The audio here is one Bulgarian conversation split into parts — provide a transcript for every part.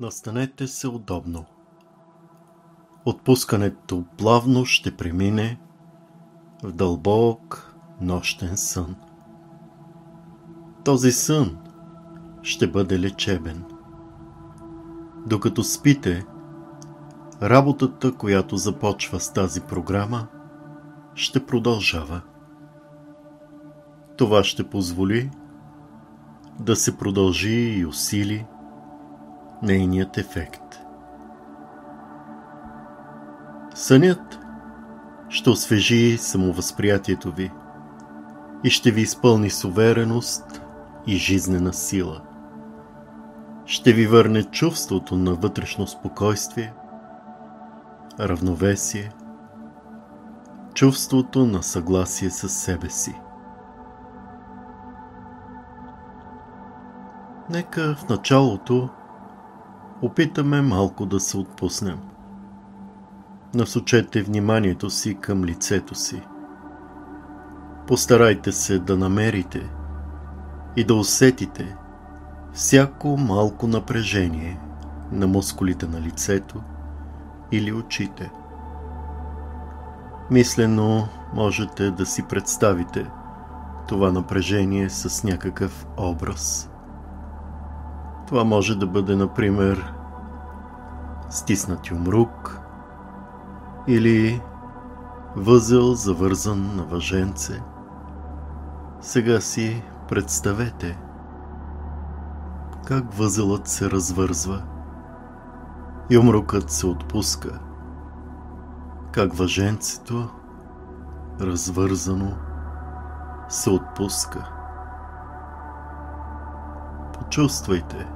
Настанете се удобно. Отпускането плавно ще премине в дълбок нощен сън. Този сън ще бъде лечебен. Докато спите, работата, която започва с тази програма, ще продължава. Това ще позволи да се продължи и усили нейният ефект. Сънят ще освежи самовъзприятието ви и ще ви изпълни с увереност и жизнена сила. Ще ви върне чувството на вътрешно спокойствие, равновесие, чувството на съгласие с себе си. Нека в началото опитаме малко да се отпуснем. Насочете вниманието си към лицето си. Постарайте се да намерите и да усетите всяко малко напрежение на мускулите на лицето или очите. Мислено можете да си представите това напрежение с някакъв образ – това може да бъде, например, стиснат юмрук или възел завързан на въженце. Сега си представете как възелът се развързва, юмрукът се отпуска, как въженцето, развързано, се отпуска. Почувствайте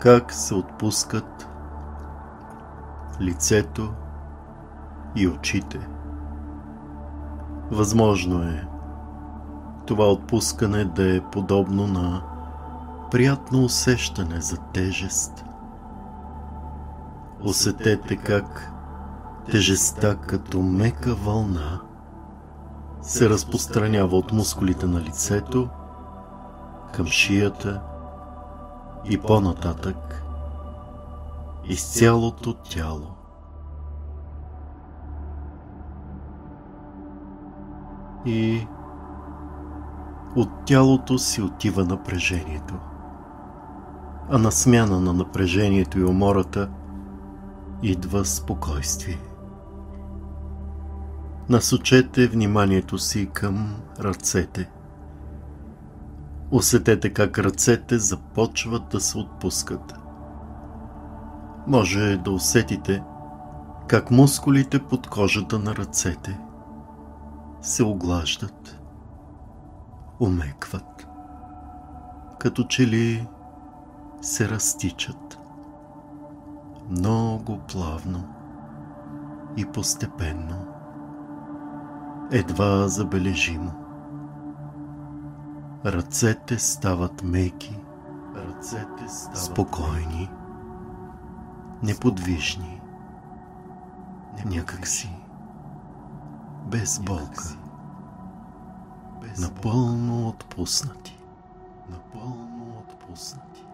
как се отпускат лицето и очите. Възможно е това отпускане да е подобно на приятно усещане за тежест. Усетете как тежестта като мека вълна се разпространява от мускулите на лицето към шията и по-нататък из цялото тяло. И от тялото си отива напрежението. А на смяна на напрежението и умората идва спокойствие. Насочете вниманието си към ръцете – Усетете как ръцете започват да се отпускат. Може да усетите как мускулите под кожата на ръцете се оглаждат, умекват, като че ли се разтичат. Много плавно и постепенно, едва забележимо. Ръцете стават меки, ръцете стават спокойни, неподвижни, някакси, без болка, напълно отпуснати. Напълно отпуснати.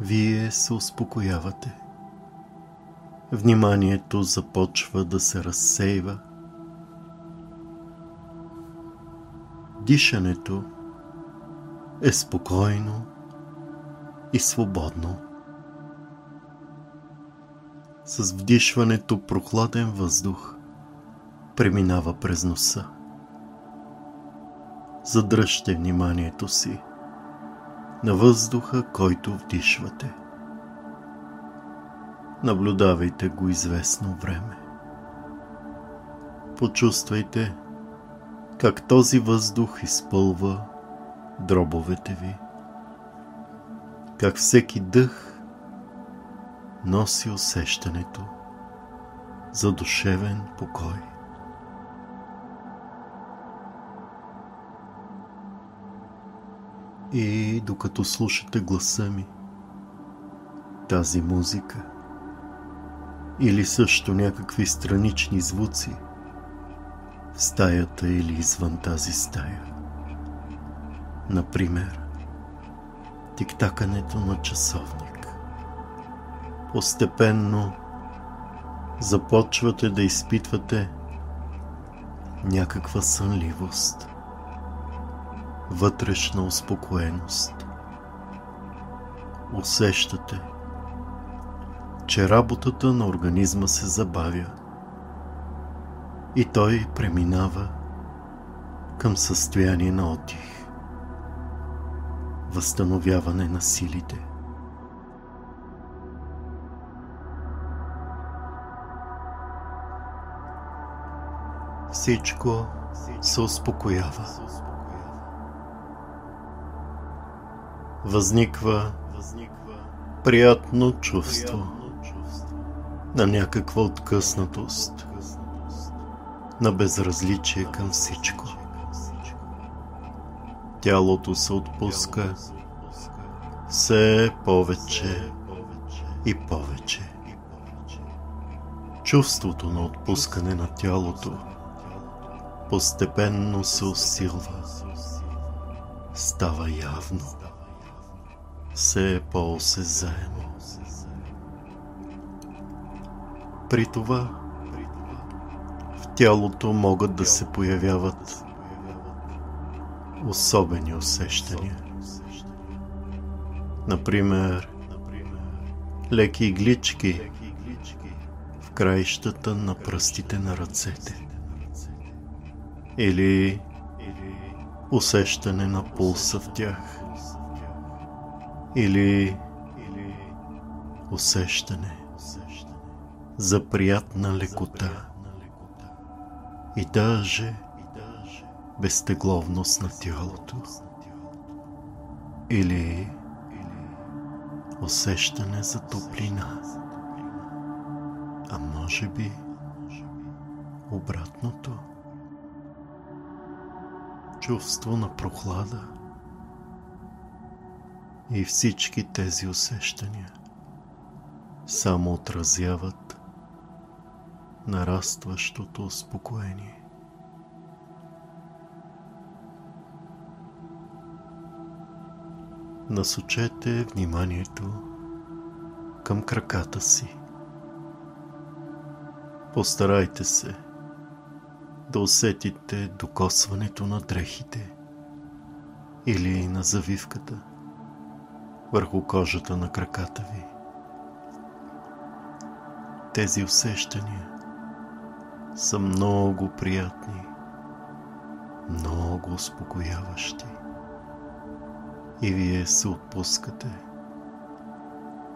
Вие се успокоявате. Вниманието започва да се разсейва. Дишането е спокойно и свободно. С вдишването прохладен въздух преминава през носа. Задръжте вниманието си на въздуха, който вдишвате. Наблюдавайте го известно време. Почувствайте как този въздух изпълва дробовете ви. Как всеки дъх носи усещането за душевен покой. И докато слушате гласа ми, тази музика или също някакви странични звуци в стаята или извън тази стая, Например, тиктакането на часовник. Постепенно започвате да изпитвате някаква сънливост, вътрешна успокоеност. Усещате, че работата на организма се забавя и той преминава към състояние на отдих, възстановяване на силите. Всичко се успокоява. Възниква приятно чувство на някаква откъснатост, на безразличие към всичко. Тялото се отпуска все повече и повече. Чувството на отпускане на тялото постепенно се усилва, става явно, все по-осезаемо. При това в тялото могат да се появяват особени усещания. Например, леки иглички в краищата на пръстите на ръцете. Или усещане на пулса в тях. Или усещане за приятна лекота и даже безтегловност на тялото? Или усещане за топлина, а може би обратното? Чувство на прохлада? И всички тези усещания само отразяват нарастващото успокоение. Насочете вниманието към краката си. Постарайте се да усетите докосването на дрехите или на завивката върху кожата на краката ви. Тези усещания са много приятни, много успокояващи. И вие се отпускате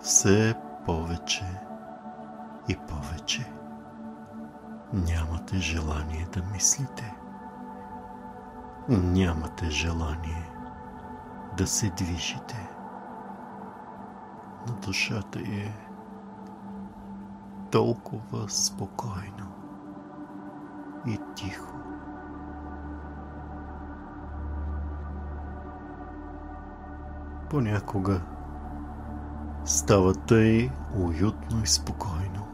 все повече и повече. Нямате желание да мислите. Нямате желание да се движите. На душата е толкова спокойно и тихо. Понякога става тъй уютно и спокойно,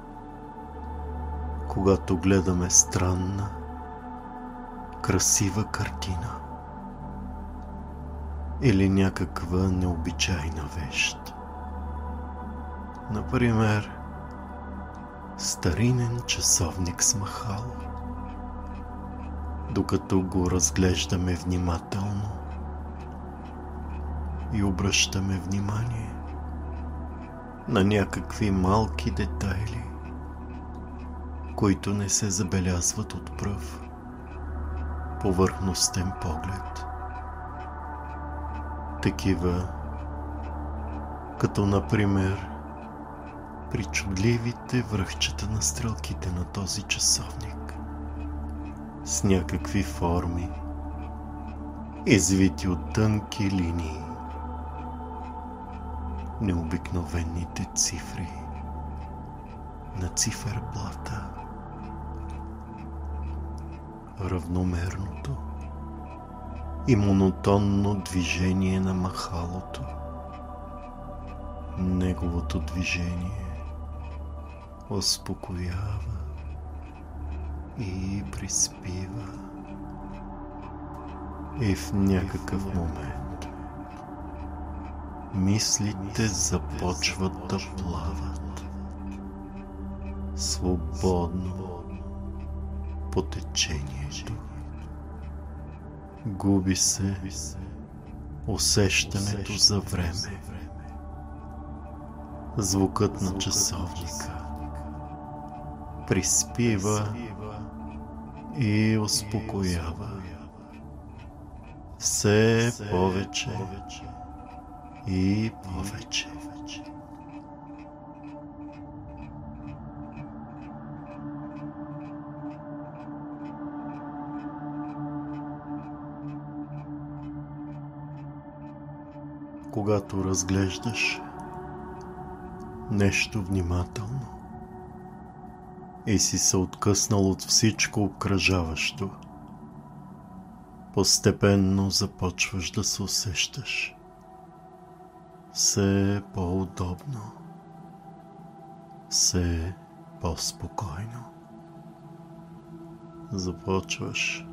когато гледаме странна, красива картина или някаква необичайна вещ. Например, старинен часовник с махал – докато го разглеждаме внимателно и обръщаме внимание на някакви малки детайли, които не се забелязват от пръв повърхностен поглед. Такива, като например причудливите връхчета на стрелките на този часовник с някакви форми, извити от тънки линии. Необикновените цифри на циферблата. Равномерното и монотонно движение на махалото. Неговото движение успокоява и приспива. И в някакъв момент мислите започват да плават свободно по течението. Губи се усещането за време. Звукът на часовника приспива и успокоява. Все повече и повече. Когато разглеждаш нещо внимателно и си се откъснал от всичко обкръжаващо, постепенно започваш да се усещаш все по-удобно, все по-спокойно. Започваш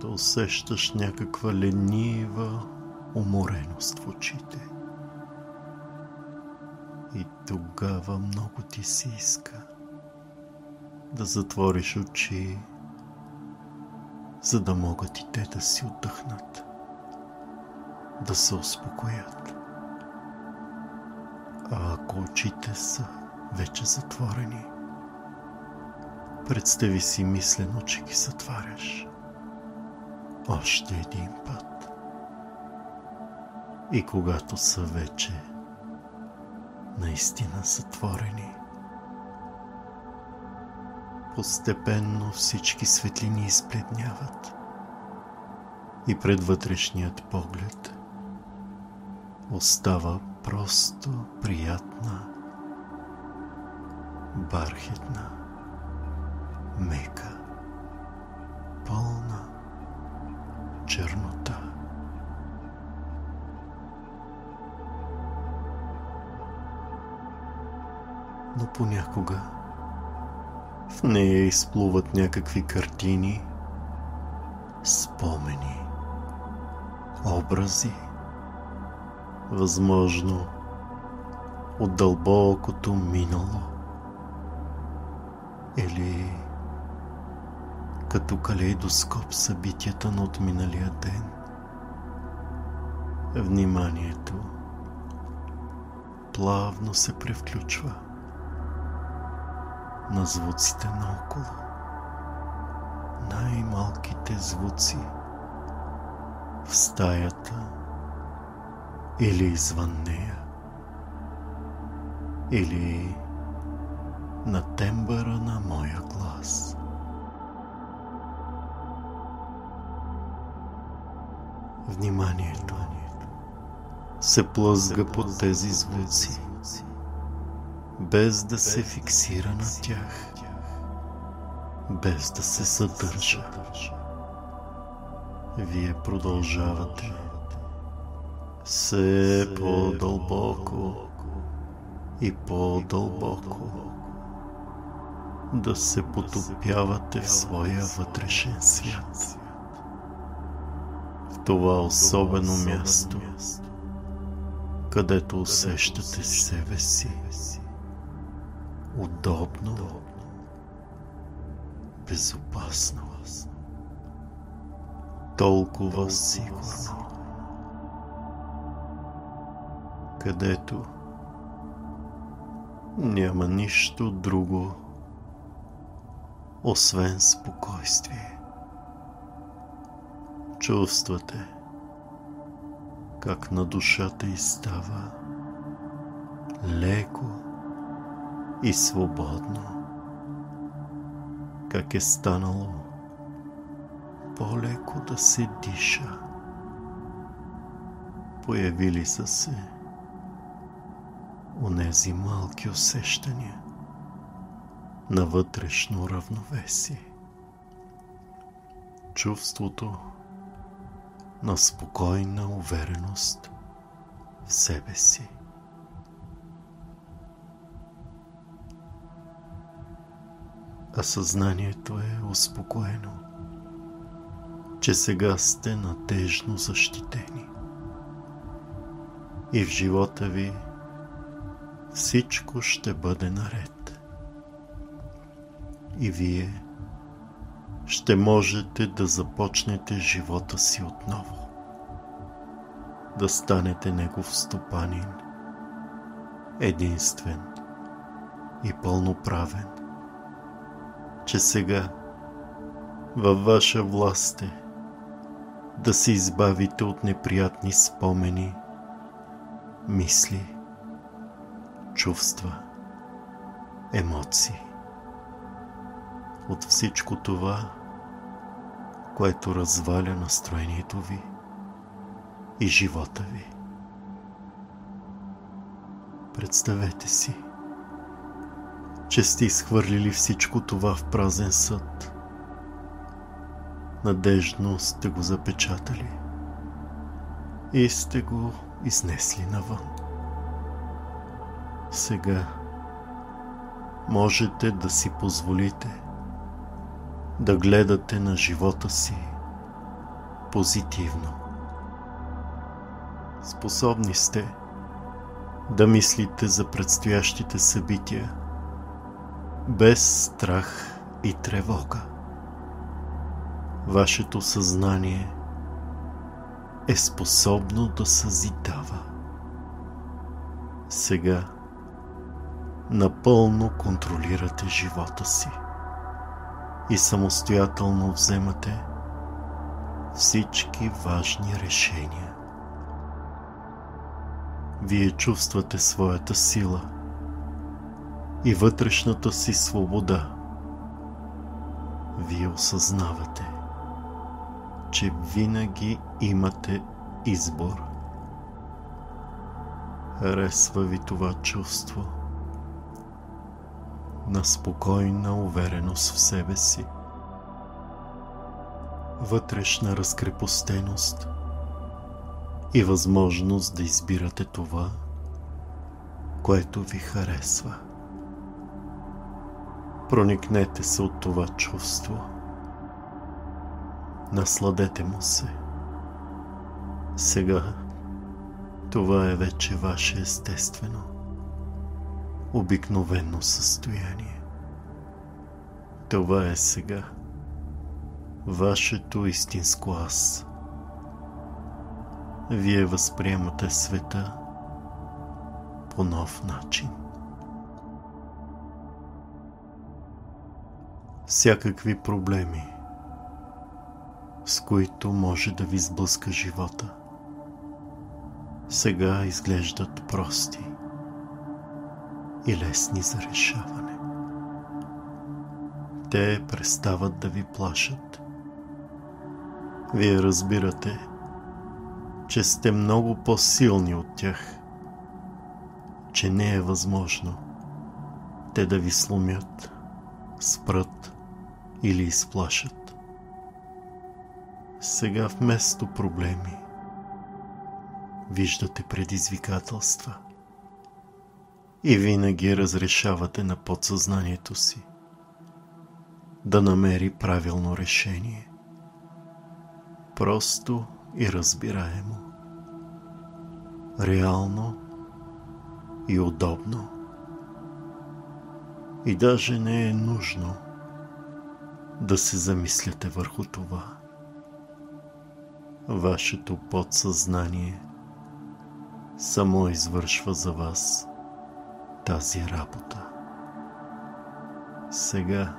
да усещаш някаква ленива умореност в очите. И тогава много ти се иска да затвориш очи, за да могат и те да си отдъхнат, да се успокоят. А ако очите са вече затворени, представи си мислено, че ги затваряш. Още един път. И когато са вече наистина затворени, постепенно всички светлини избледняват и пред вътрешният поглед остава просто приятна, бархетна, мека, пълна чернота. Но понякога в нея изплуват някакви картини, спомени, образи, възможно от дълбокото минало или като калейдоскоп събитията на отминалия ден. Вниманието плавно се превключва на звуците наоколо. Най-малките звуци в стаята или извън нея, или на тембъра на моя глас. Вниманието се плъзга под тези звуци, без да се фиксира на тях, без да се съдържа. Вие продължавате все по-дълбоко и по-дълбоко да се потопявате в своя вътрешен свят. В това особено място, където усещате себе си удобно, безопасно, толкова сигурно. Където няма нищо друго, освен спокойствие. Чувствате как на душата й става леко и свободно, как е станало по-леко да се диша. Появили са се онези малки усещания на вътрешно равновесие. Чувството на спокойна увереност в себе си. А съзнанието е успокоено, че сега сте надежно защитени. и в живота ви всичко ще бъде наред. И вие ще можете да започнете живота си отново. Да станете Негов стопанин, единствен и пълноправен, че сега във ваша власт е да се избавите от неприятни спомени, мисли, чувства, емоции. От всичко това, което разваля настроението ви и живота ви. Представете си, че сте изхвърлили всичко това в празен съд. Надежно сте го запечатали и сте го изнесли навън. Сега можете да си позволите да гледате на живота си позитивно. Способни сте да мислите за предстоящите събития без страх и тревога. Вашето съзнание е способно да съзидава. Сега напълно контролирате живота си и самостоятелно вземате всички важни решения. Вие чувствате своята сила и вътрешната си свобода. Вие осъзнавате, че винаги имате избор. Харесва ви това чувство – на спокойна увереност в себе си. Вътрешна разкрепостеност и възможност да избирате това, което ви харесва. Проникнете се от това чувство. Насладете му се. Сега това е вече ваше естествено обикновено състояние. Това е сега вашето истинско аз. Вие възприемате света по нов начин. Всякакви проблеми, с които може да ви сблъска живота, сега изглеждат прости и лесни за решаване. Те престават да ви плашат. Вие разбирате, че сте много по-силни от тях, че не е възможно те да ви сломят, спрат или изплашат. Сега вместо проблеми виждате предизвикателства – и винаги разрешавате на подсъзнанието си да намери правилно решение. Просто и разбираемо. Реално и удобно. И даже не е нужно да се замисляте върху това. Вашето подсъзнание само извършва за вас тази работа. Сега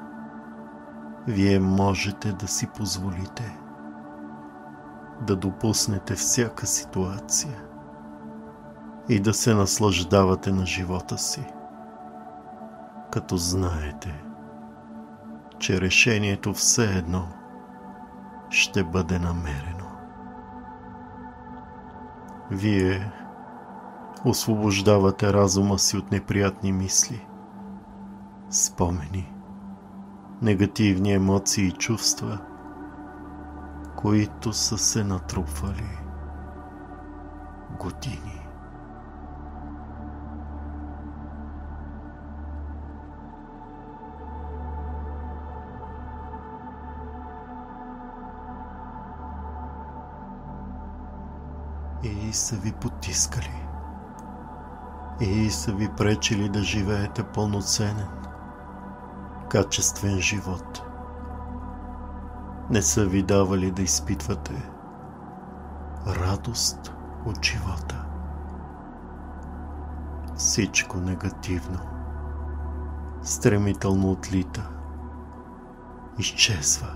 вие можете да си позволите да допуснете всяка ситуация и да се наслаждавате на живота си, като знаете, че решението все едно ще бъде намерено. Вие освобождавате разума си от неприятни мисли, спомени, негативни емоции и чувства, които са се натрупвали години. и са ви потискали и са ви пречили да живеете пълноценен, качествен живот. Не са ви давали да изпитвате радост от живота. Всичко негативно стремително отлита, изчезва.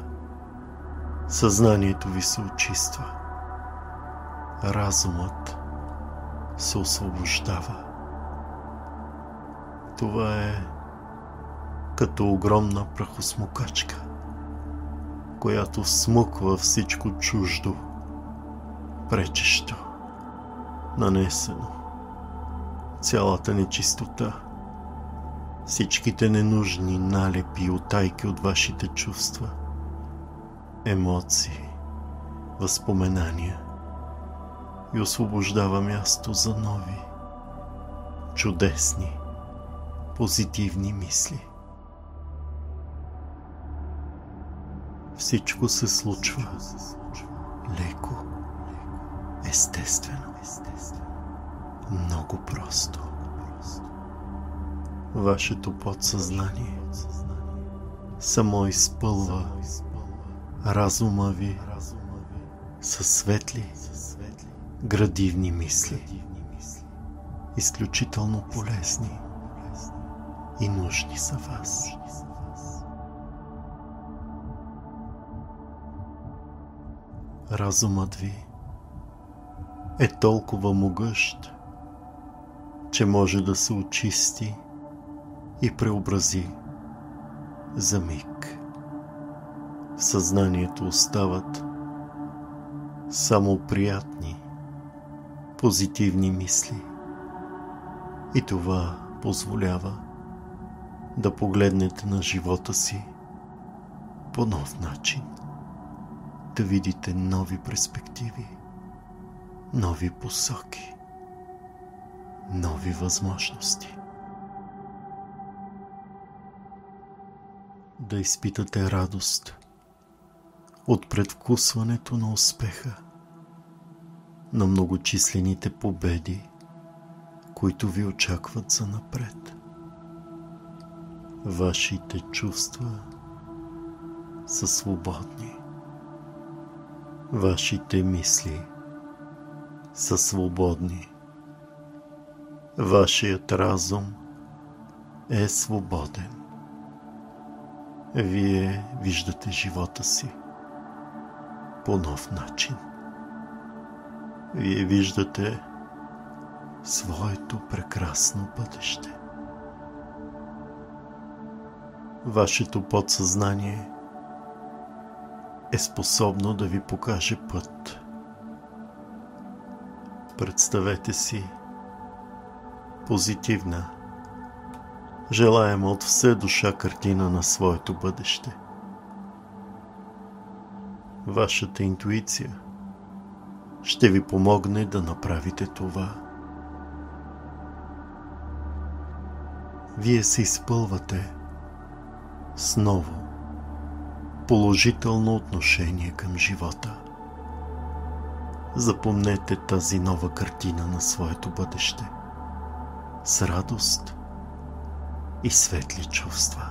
Съзнанието ви се очиства. Разумът се освобождава. Това е като огромна прахосмукачка, която смуква всичко чуждо, пречещо, нанесено, цялата нечистота, всичките ненужни налепи и отайки от вашите чувства, емоции, възпоменания и освобождава място за нови, чудесни, позитивни мисли. Всичко се случва леко, естествено, много просто. Вашето подсъзнание само изпълва разума ви със светли, градивни мисли, изключително полезни и нужни за вас. Разумът ви е толкова могъщ, че може да се очисти и преобрази за миг. В съзнанието остават само приятни, позитивни мисли. И това позволява да погледнете на живота си по нов начин, да видите нови перспективи, нови посоки, нови възможности. Да изпитате радост от предвкусването на успеха, на многочислените победи, които ви очакват за напред. Вашите чувства са свободни. Вашите мисли са свободни. Вашият разум е свободен. Вие виждате живота си по нов начин. Вие виждате своето прекрасно бъдеще. Вашето подсъзнание е способно да ви покаже път. Представете си позитивна, желаема от все душа картина на своето бъдеще. Вашата интуиция ще ви помогне да направите това. Вие се изпълвате с ново, положително отношение към живота. Запомнете тази нова картина на своето бъдеще с радост и светли чувства.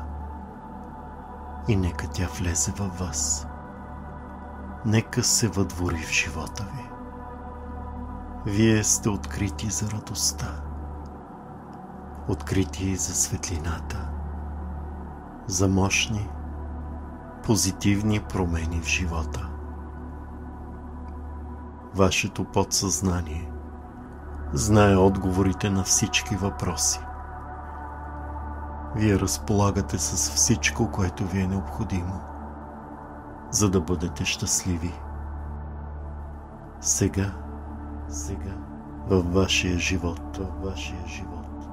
И нека тя влезе във вас. Нека се въдвори в живота ви. Вие сте открити за радостта, открити за светлината, за мощни, позитивни промени в живота. Вашето подсъзнание знае отговорите на всички въпроси. Вие разполагате с всичко, което ви е необходимо, за да бъдете щастливи. Сега, сега, във вашия живот, във вашия живот,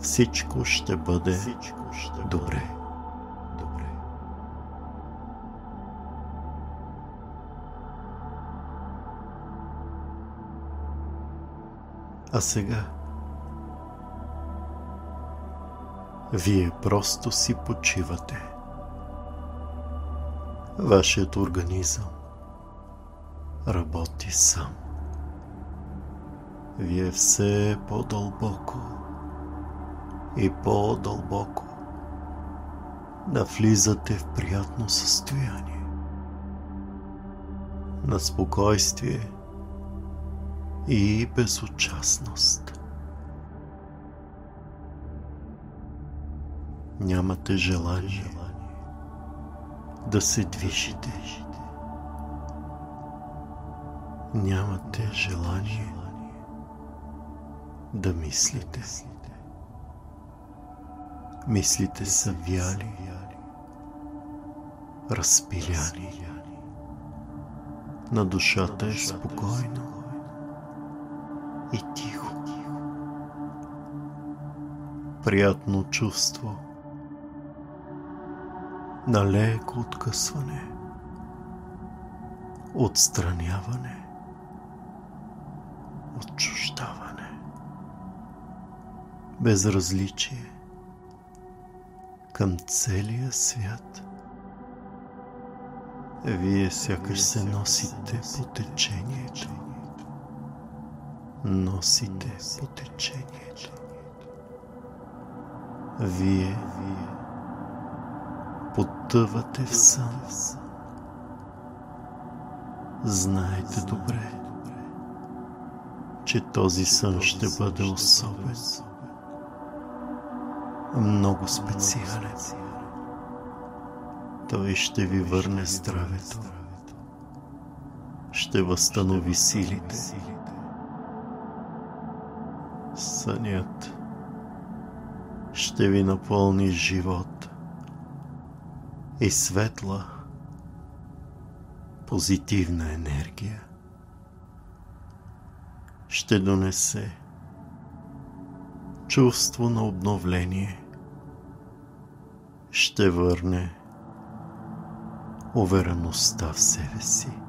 всичко ще бъде, всичко ще добре. добре. А сега, Вие просто си почивате. Вашият организъм работи сам. Вие все по-дълбоко и по-дълбоко да влизате в приятно състояние на спокойствие и безучастност. Нямате желание да се движите. Нямате желание да мислите. Мислите са вяли, разпиляни. На душата е спокойно и тихо. Приятно чувство на леко откъсване, отстраняване, отчуждаване, безразличие към целия свят. Вие сякаш се носите по течението. Носите по течението. Вие, вие потъвате в сън. Знаете добре, че този сън ще бъде особен, много специален. Той ще ви върне здравето, ще възстанови силите. Сънят ще ви напълни живот и светла, позитивна енергия. Ще донесе чувство на обновление. Ще върне увереността в себе си.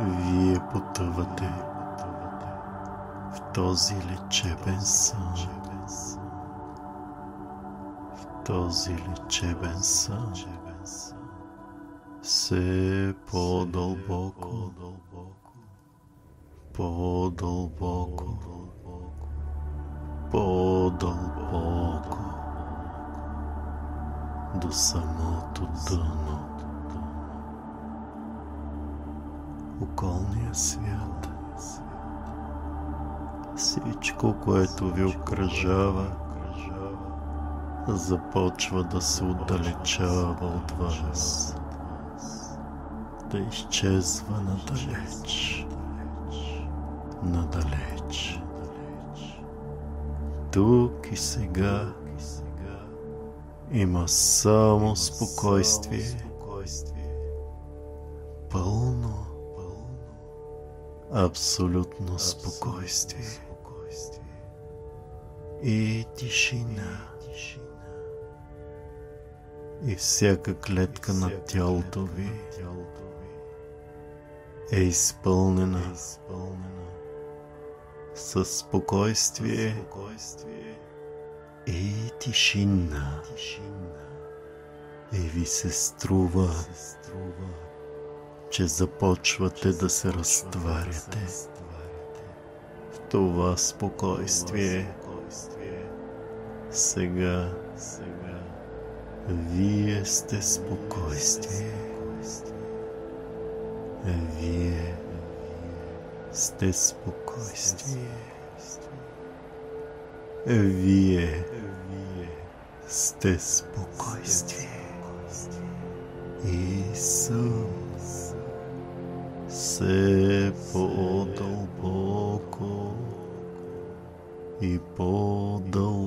Вие потъвате в този лечебен сън. В този лечебен сън. Все по-дълбоко, по-дълбоко, по-дълбоко до самото дъно. Околния свят. Всичко, което ви окръжава, започва да се отдалечава от вас, да изчезва надалеч, надалеч. Тук и сега има само спокойствие, абсолютно спокойствие. и тишина. И всяка клетка на тялото ви е изпълнена. със спокойствие и тишина. И ви се струва, че започвате да се разтваряте в това спокойствие. Сега, вие сте спокойствие. Вие сте спокойствие. Вие сте спокойствие. И сън се по-дълбоко и по-дълбоко